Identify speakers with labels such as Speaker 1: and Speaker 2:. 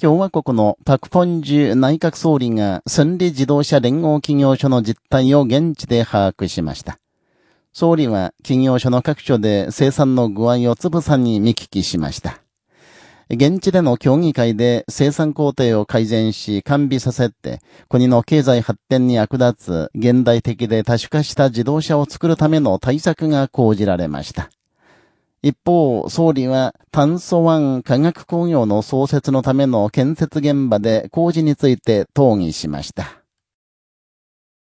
Speaker 1: 共和国のパクポンジュ内閣総理が千里自動車連合企業所の実態を現地で把握しました。総理は企業所の各所で生産の具合をつぶさに見聞きしました。現地での協議会で生産工程を改善し完備させて、国の経済発展に役立つ現代的で多種化した自動車を作るための対策が講じられました。一方、総理は炭素湾化学工業の創設のための建設現場で工事について討議しました。